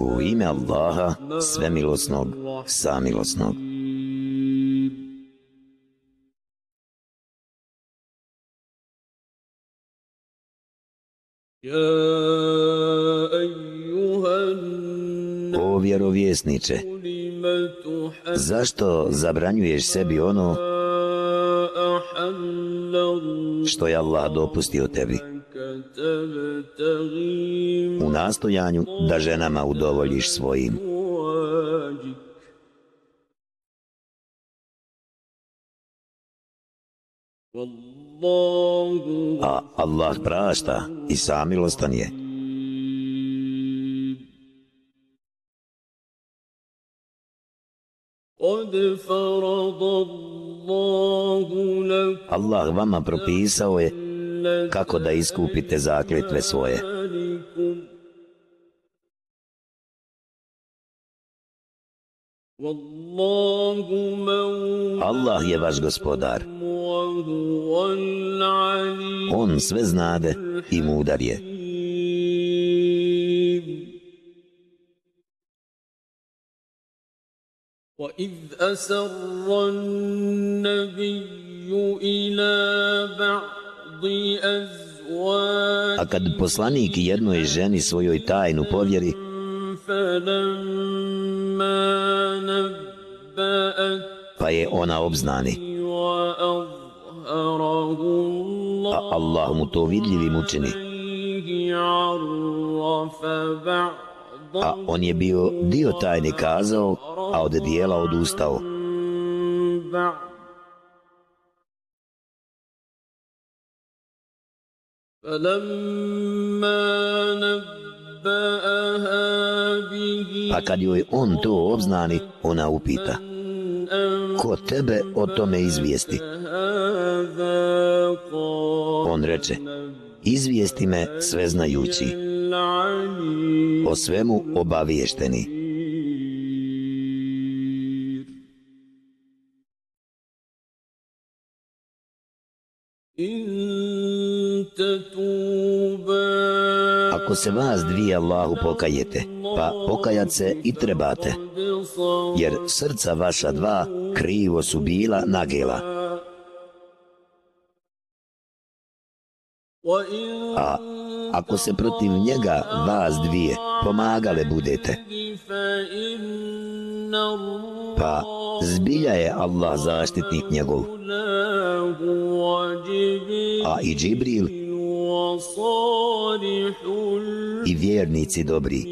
U ime Allaha, svemilosnog, samilosnog. O vjerovjesniče, zašto zabranjuješ sebi ono što je Allah dopustio tebi? Nastojanju da ženama udovoljiš svojim. A Allah prašta i samilostan je. Allah vama propisao je kako da iskupite zakljetve svoje. Allah je vaš gospodar. On sve znade i mudar je. وَإِذْ أَسَرَّ النَّبِيُّ إِلَى بَعْضِ A kad poslanik jednoj ženi svojoj tajnu povjeri, pa je ona obznani, a Allah mu to vidljivim učini, a on je bio dio tajne kazao, a od dijela odustao. Pa kad joj on to obznani, ona upita, ko tebe o tome izvijesti? On reče, izvijesti me sveznajući, o svemu obaviješteni. Ako se vas dvije Allahu pokajete, pa pokajat se i trebate, jer srca vaša dva krivo su bila nagela. A ako se protiv njega vas dvije pomagale budete, pa zbilja je Allah zaštitnik njegov. A i Džibril i vjernici dobri.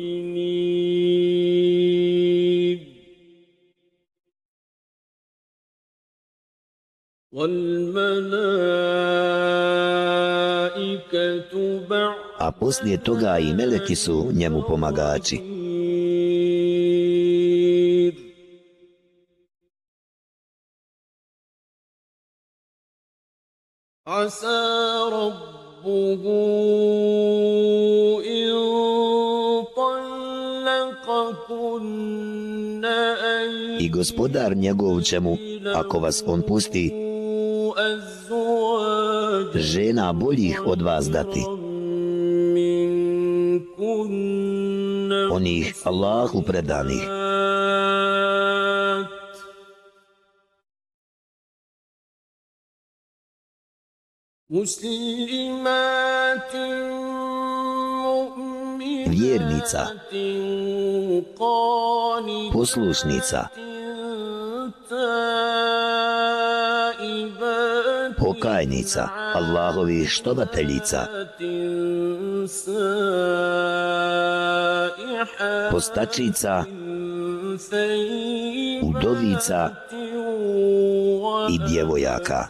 A poslije toga i meleki su njemu pomagači. I gospodar njegov će mu, ako vas on pusti, žena boljih od vas dati. Onih Allahu predanih. Vjernica, poslušnica, pokajnica, Allahovi štovateljica, postačica, udovica. I djevojaka.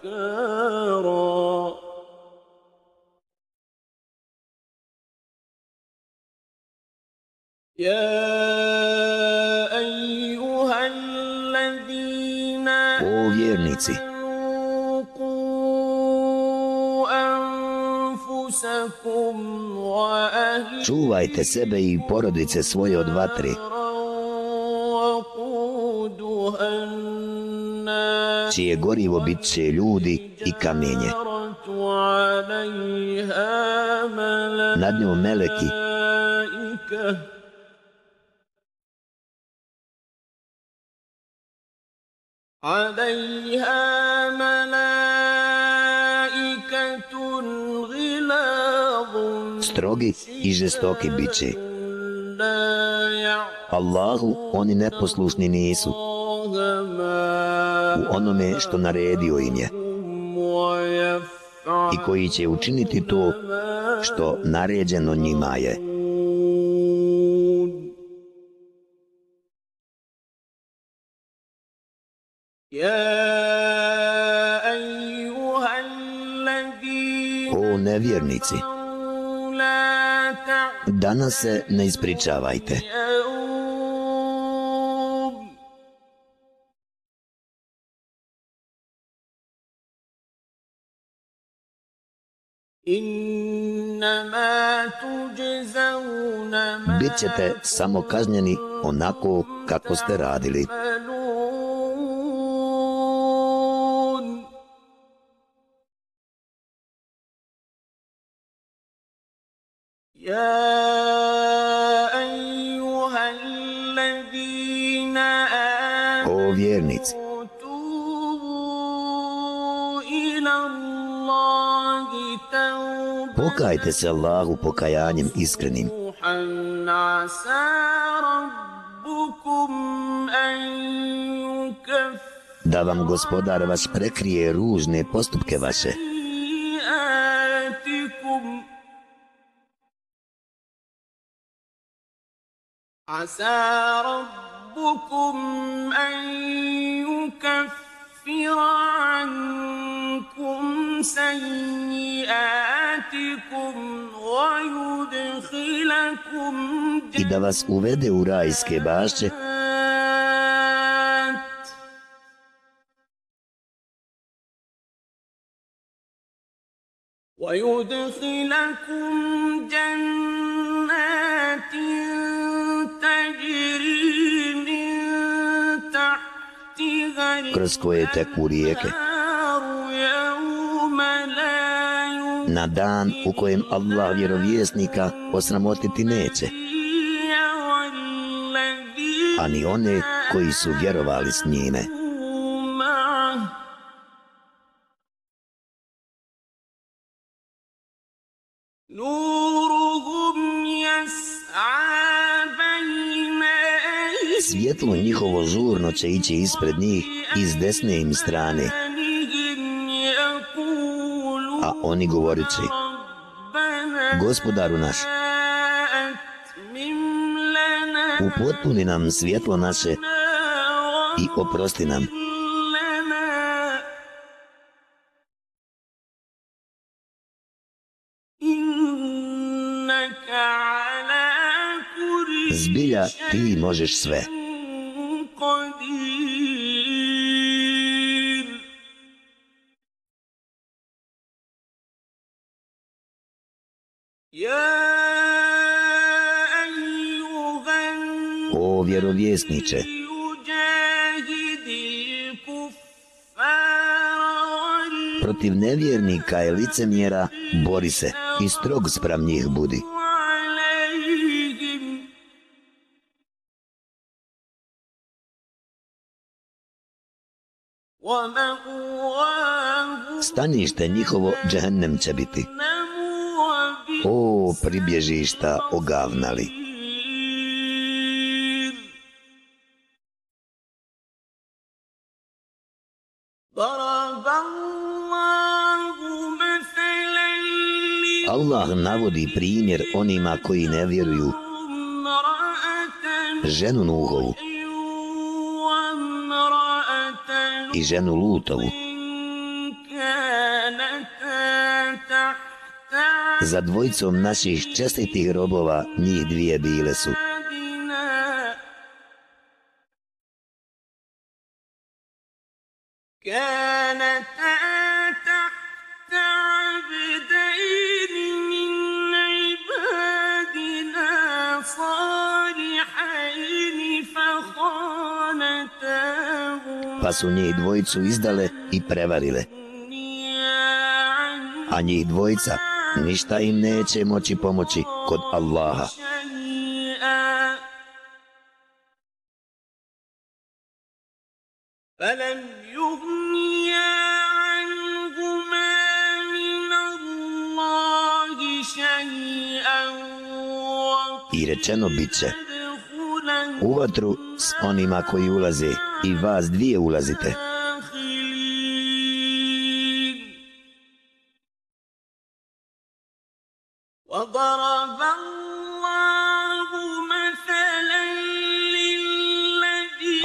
O vjernici, čuvajte sebe i porodice svoje od vatre, čije gorivo bit će ljudi i kamenje. Nad njom meleki, عليها ملائكة غلاظ Strogi i žestoki bit će. لا Allahu oni neposlušni nisu يعصون ما u onome što naredio im je هم ويفعلون i koji će učiniti to što naređeno njima je. O nevjernici Danas se ne ispričavajte Bit ćete samo kažnjeni onako kako ste radili. يا أيها الذين O vjernici, آمنوا توبوا إلى الله توبة pokajte se Allahu pokajanjem iskrenim. نوحا عسى ربكم أن يكفر da vam gospodar vaš prekrije ružne postupke vaše عسى ربكم أن يكفر عنكم سيئاتكم ويدخلكم i da vas uvede u rajske bašće جنات ويدخلكم جنات brz koje tek rijeke. Na dan u kojem Allah vjerovjesnika osramotiti neće. A ni one koji su vjerovali s njime. Svjetlo njihovo žurno će ići ispred njih iz desne im strane, أيديهم يقولون a oni govorit će, ربنا gospodaru naš, أتمم لنا upotpuni nam svjetlo naše i oprosti nam. لنا إنك على كل Zbilja ti možeš sve. O vjerovjesniče, protiv nevjernika i licemjera bori se i strog spram njih budi. stanište njihovo džehennem će biti. O, pribježišta ogavnali. Allah navodi primjer onima koji ne vjeruju ženu Nuhovu i ženu Lutovu Za dvojicom naših čestitih robova njih dvije bile su. عبادنا كانتا تحت عبدين من عبادنا صالحين فخانتاهما Pa su njih dvojicu izdale i prevarile, a njih dvojica ništa im neće moći pomoći kod Allaha. I rečeno bit će, u vatru s onima koji ulaze i vas dvije ulazite.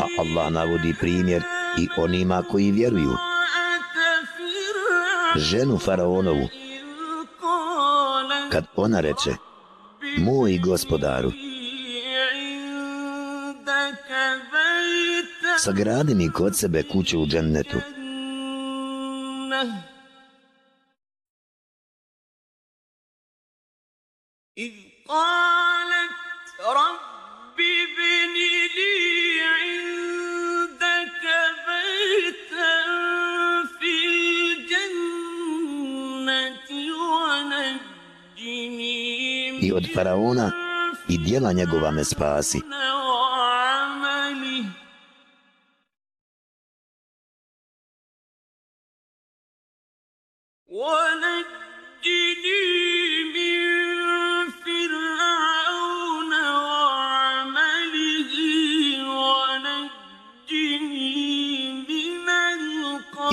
A Allah navodi primjer i onima koji vjeruju. امرأة فرعون Ženu faraonovu, إذ قالت kad ona reče, moj gospodaru, عندك بيتا sagradi mi kod sebe kuću u džennetu, جنة إذ قالت رب od faraona i dijela njegova me spasi.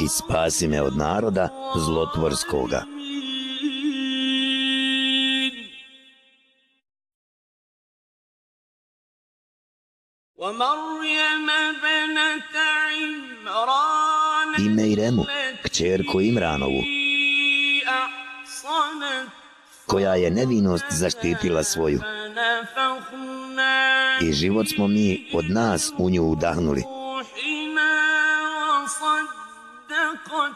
I spasi me od naroda zlotvorskoga. I Mejremu, kćerku Imranovu, التي أحصنت koja je nevinost zaštitila svoju. فنفخنا I život smo mi od nas u nju udahnuli. روحنا وصدقت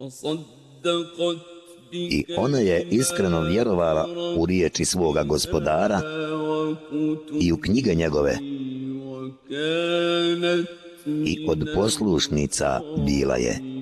وصدقت I ona je iskreno vjerovala u riječi svoga gospodara i u knjige njegove i od poslušnica bila je.